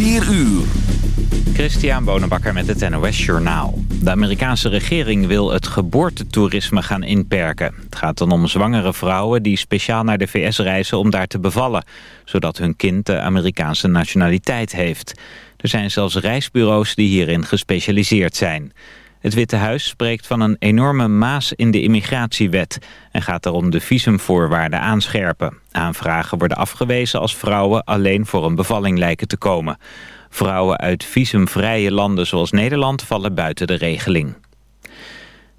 4 uur. Christian Bonenbakker met het NOS Journaal. De Amerikaanse regering wil het geboortetoerisme gaan inperken. Het gaat dan om zwangere vrouwen die speciaal naar de VS reizen om daar te bevallen... zodat hun kind de Amerikaanse nationaliteit heeft. Er zijn zelfs reisbureaus die hierin gespecialiseerd zijn. Het Witte Huis spreekt van een enorme maas in de immigratiewet... en gaat daarom de visumvoorwaarden aanscherpen. Aanvragen worden afgewezen als vrouwen alleen voor een bevalling lijken te komen. Vrouwen uit visumvrije landen zoals Nederland vallen buiten de regeling.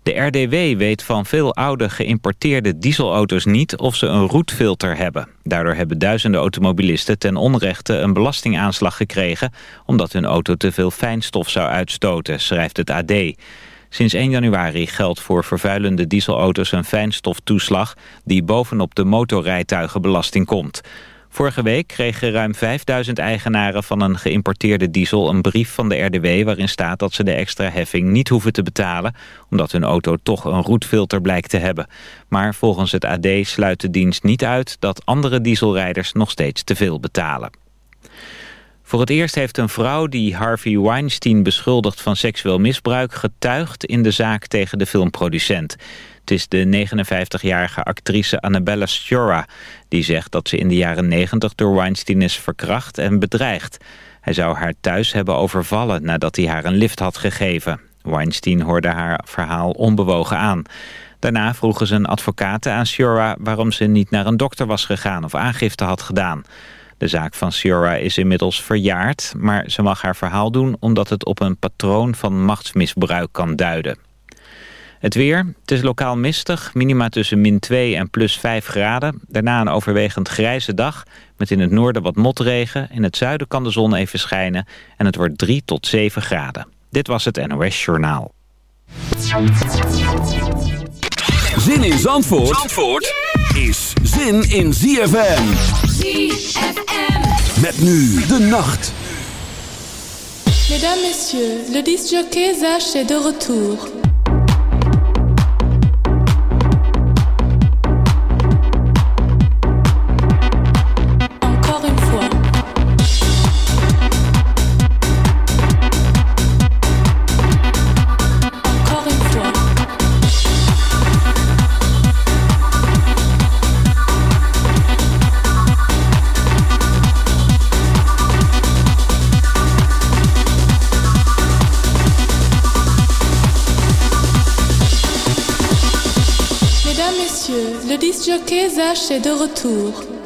De RDW weet van veel oude geïmporteerde dieselauto's niet of ze een roetfilter hebben. Daardoor hebben duizenden automobilisten ten onrechte een belastingaanslag gekregen... omdat hun auto te veel fijnstof zou uitstoten, schrijft het AD. Sinds 1 januari geldt voor vervuilende dieselauto's een fijnstoftoeslag... die bovenop de motorrijtuigenbelasting komt... Vorige week kregen ruim 5000 eigenaren van een geïmporteerde diesel een brief van de RDW waarin staat dat ze de extra heffing niet hoeven te betalen omdat hun auto toch een roetfilter blijkt te hebben. Maar volgens het AD sluit de dienst niet uit dat andere dieselrijders nog steeds te veel betalen. Voor het eerst heeft een vrouw die Harvey Weinstein beschuldigt van seksueel misbruik getuigd in de zaak tegen de filmproducent. Het is de 59-jarige actrice Annabella Sciorra... die zegt dat ze in de jaren 90 door Weinstein is verkracht en bedreigd. Hij zou haar thuis hebben overvallen nadat hij haar een lift had gegeven. Weinstein hoorde haar verhaal onbewogen aan. Daarna vroegen zijn advocaten aan Sciorra waarom ze niet naar een dokter was gegaan of aangifte had gedaan. De zaak van Sciorra is inmiddels verjaard, maar ze mag haar verhaal doen omdat het op een patroon van machtsmisbruik kan duiden. Het weer, het is lokaal mistig, minima tussen min 2 en plus 5 graden. Daarna een overwegend grijze dag, met in het noorden wat motregen. In het zuiden kan de zon even schijnen en het wordt 3 tot 7 graden. Dit was het NOS Journaal. Zin in Zandvoort, Zandvoort is zin in ZFM. ZFM. Met nu de nacht. Mesdames, messieurs, le disjockey Zach est de retour. Jockey Zach est de retour.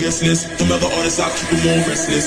guest list. Them other artists, I keep them on restless.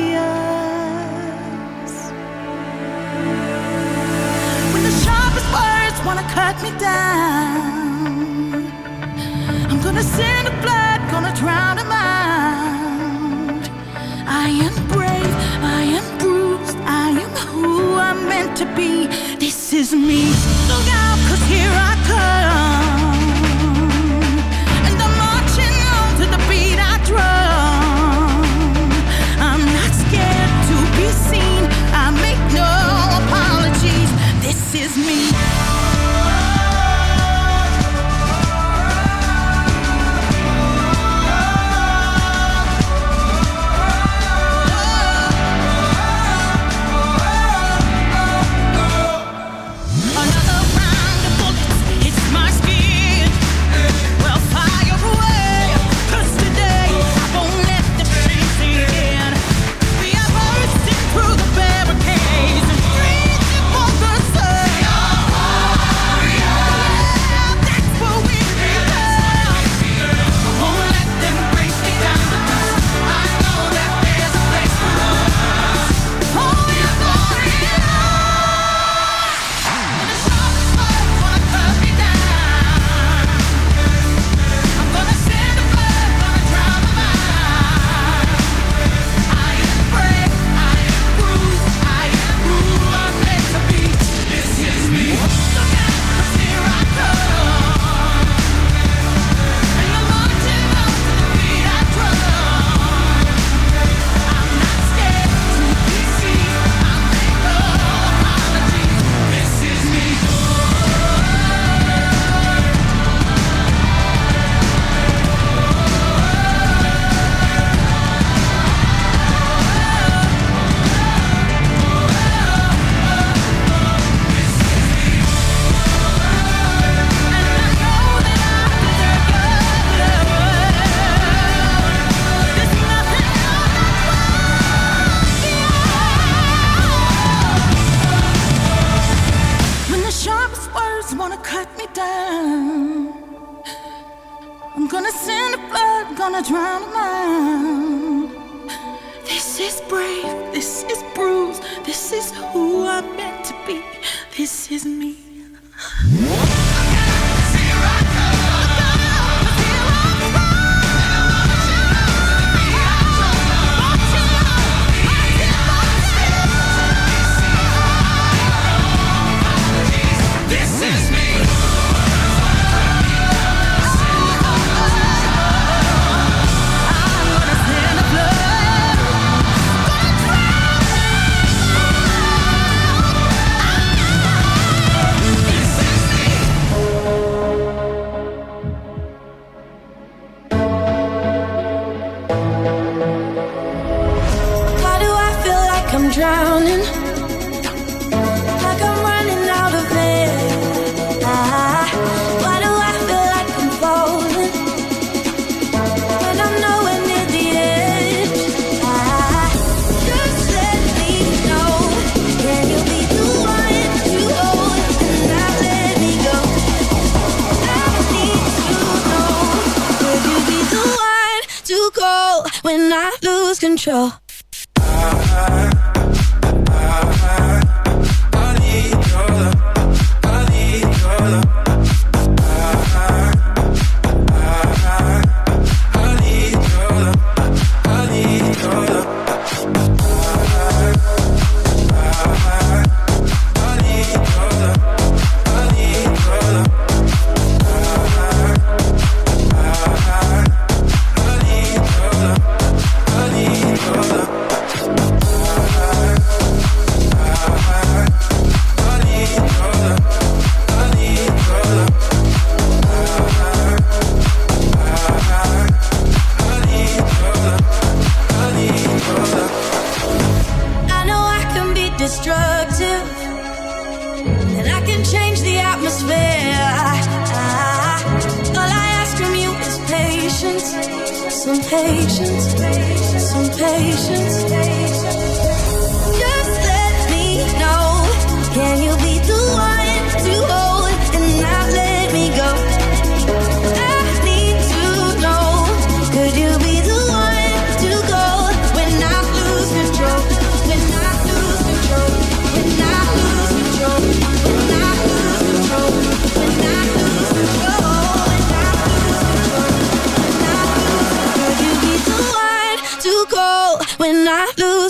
wanna cut me down. I'm gonna send in the blood, gonna drown him mind. I am brave, I am bruised, I am who I'm meant to be. This is me. Look out, cause here I come.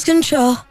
Control?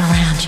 around you.